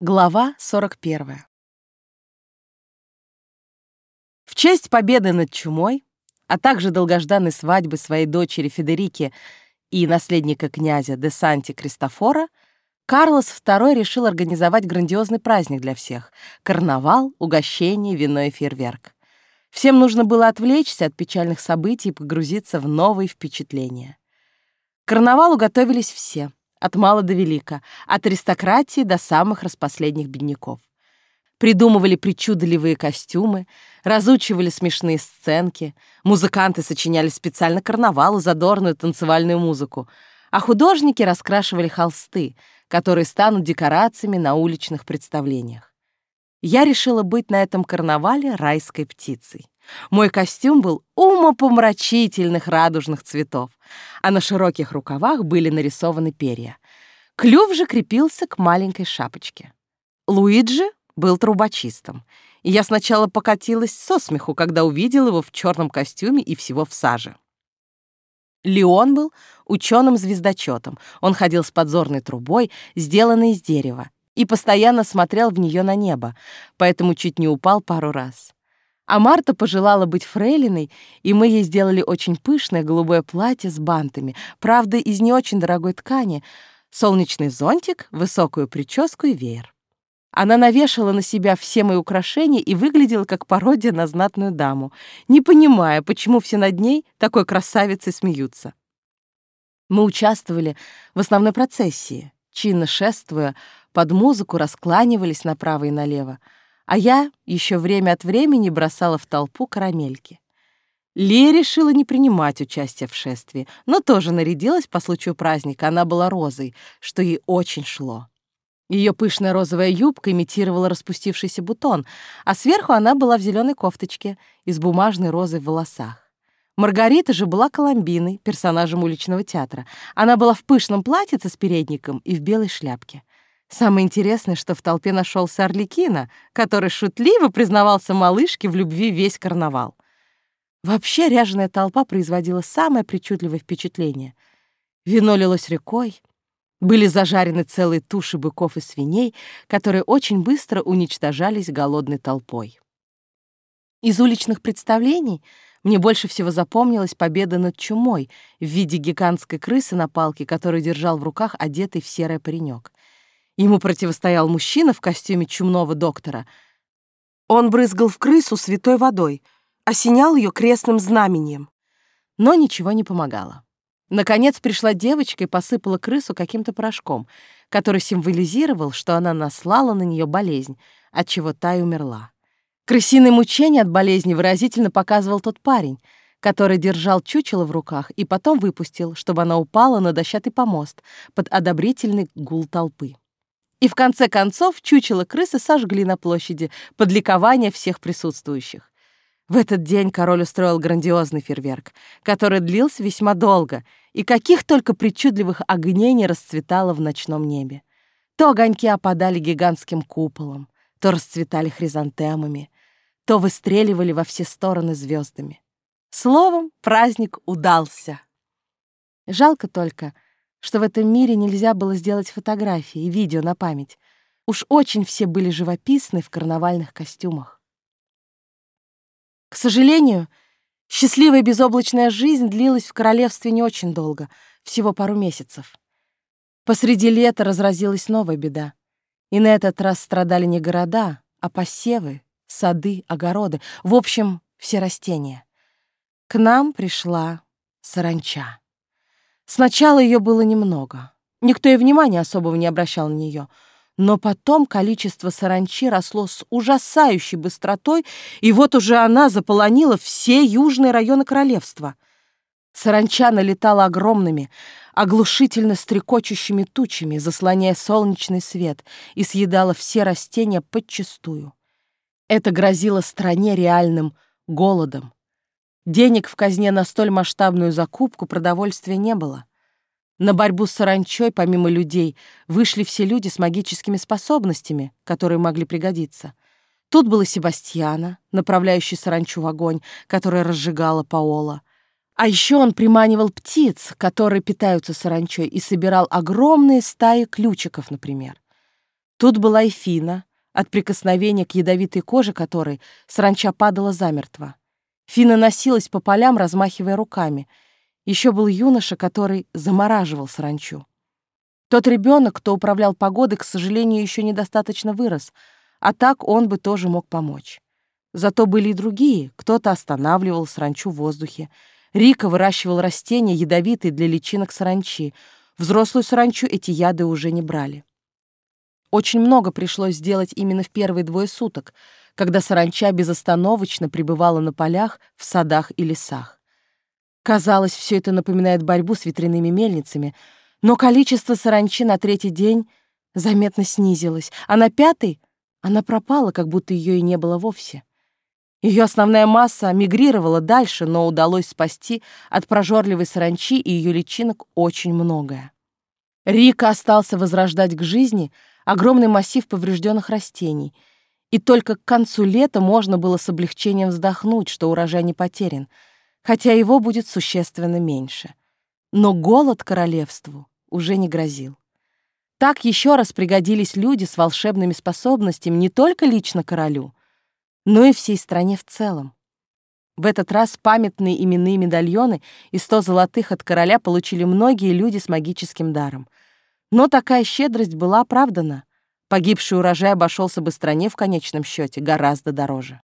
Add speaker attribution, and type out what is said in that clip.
Speaker 1: Глава 41. В честь победы над чумой, а также долгожданной свадьбы своей дочери Федерики и наследника князя де Санти Кристофора, Карлос II решил организовать грандиозный праздник для всех — карнавал, угощение, вино и фейерверк. Всем нужно было отвлечься от печальных событий и погрузиться в новые впечатления. К карнавалу готовились все — от мала до велика, от аристократии до самых распоследних бедняков. Придумывали причудливые костюмы, разучивали смешные сценки, музыканты сочиняли специально карнавалу задорную танцевальную музыку, а художники раскрашивали холсты, которые станут декорациями на уличных представлениях. Я решила быть на этом карнавале райской птицей. Мой костюм был умопомрачительных радужных цветов, а на широких рукавах были нарисованы перья. Клюв же крепился к маленькой шапочке. Луиджи был трубочистом, и я сначала покатилась со смеху, когда увидел его в черном костюме и всего в саже. Леон был ученым-звездочетом. Он ходил с подзорной трубой, сделанной из дерева, и постоянно смотрел в нее на небо, поэтому чуть не упал пару раз. А Марта пожелала быть фрейлиной, и мы ей сделали очень пышное голубое платье с бантами, правда, из не очень дорогой ткани, солнечный зонтик, высокую прическу и веер. Она навешала на себя все мои украшения и выглядела как пародия на знатную даму, не понимая, почему все над ней такой красавицей смеются. Мы участвовали в основной процессии, чинно шествуя, под музыку раскланивались направо и налево, а я еще время от времени бросала в толпу карамельки. Лия решила не принимать участие в шествии, но тоже нарядилась по случаю праздника. Она была розой, что ей очень шло. Ее пышная розовая юбка имитировала распустившийся бутон, а сверху она была в зеленой кофточке и с бумажной розой в волосах. Маргарита же была Коломбиной, персонажем уличного театра. Она была в пышном платьице с передником и в белой шляпке. Самое интересное, что в толпе нашелся Орликина, который шутливо признавался малышке в любви весь карнавал. Вообще ряженая толпа производила самое причудливое впечатление. Вино лилось рекой, были зажарены целые туши быков и свиней, которые очень быстро уничтожались голодной толпой. Из уличных представлений мне больше всего запомнилась победа над чумой в виде гигантской крысы на палке, которую держал в руках одетый в серое паренек. Ему противостоял мужчина в костюме чумного доктора. Он брызгал в крысу святой водой, осенял ее крестным знамением. Но ничего не помогало. Наконец пришла девочка и посыпала крысу каким-то порошком, который символизировал, что она наслала на нее болезнь, от чего та и умерла. Крысиное мучение от болезни выразительно показывал тот парень, который держал чучело в руках и потом выпустил, чтобы она упала на дощатый помост под одобрительный гул толпы. И в конце концов чучело крысы сожгли на площади под ликование всех присутствующих. В этот день король устроил грандиозный фейерверк, который длился весьма долго, и каких только причудливых огней не расцветало в ночном небе. То огоньки опадали гигантским куполом, то расцветали хризантемами, то выстреливали во все стороны звездами. Словом, праздник удался. Жалко только — что в этом мире нельзя было сделать фотографии и видео на память. Уж очень все были живописны в карнавальных костюмах. К сожалению, счастливая безоблачная жизнь длилась в королевстве не очень долго, всего пару месяцев. Посреди лета разразилась новая беда. И на этот раз страдали не города, а посевы, сады, огороды, в общем, все растения. К нам пришла саранча. Сначала ее было немного. Никто и внимания особого не обращал на нее. Но потом количество саранчи росло с ужасающей быстротой, и вот уже она заполонила все южные районы королевства. Саранча налетала огромными, оглушительно стрекочущими тучами, заслоняя солнечный свет, и съедала все растения подчистую. Это грозило стране реальным голодом. Денег в казне на столь масштабную закупку продовольствия не было. На борьбу с саранчой, помимо людей, вышли все люди с магическими способностями, которые могли пригодиться. Тут была Себастьяна, направляющий саранчу в огонь, которая разжигала Паола. А еще он приманивал птиц, которые питаются саранчой, и собирал огромные стаи ключиков, например. Тут была и Фина, от прикосновения к ядовитой коже которой саранча падала замертво. Фина носилась по полям, размахивая руками. Еще был юноша, который замораживал саранчу. Тот ребенок, кто управлял погодой, к сожалению, еще недостаточно вырос, а так он бы тоже мог помочь. Зато были и другие. Кто-то останавливал саранчу в воздухе. Рика выращивал растения, ядовитые для личинок саранчи. Взрослую саранчу эти яды уже не брали. Очень много пришлось сделать именно в первые двое суток, когда саранча безостановочно пребывала на полях, в садах и лесах. Казалось, все это напоминает борьбу с ветряными мельницами — но количество саранчи на третий день заметно снизилось, а на пятый она пропала, как будто ее и не было вовсе. Ее основная масса мигрировала дальше, но удалось спасти от прожорливой саранчи и ее личинок очень многое. Рика остался возрождать к жизни огромный массив поврежденных растений, и только к концу лета можно было с облегчением вздохнуть, что урожай не потерян, хотя его будет существенно меньше. Но голод королевству уже не грозил. Так еще раз пригодились люди с волшебными способностями не только лично королю, но и всей стране в целом. В этот раз памятные именные медальоны и сто золотых от короля получили многие люди с магическим даром. Но такая щедрость была оправдана. Погибший урожай обошелся бы стране в конечном счете гораздо дороже.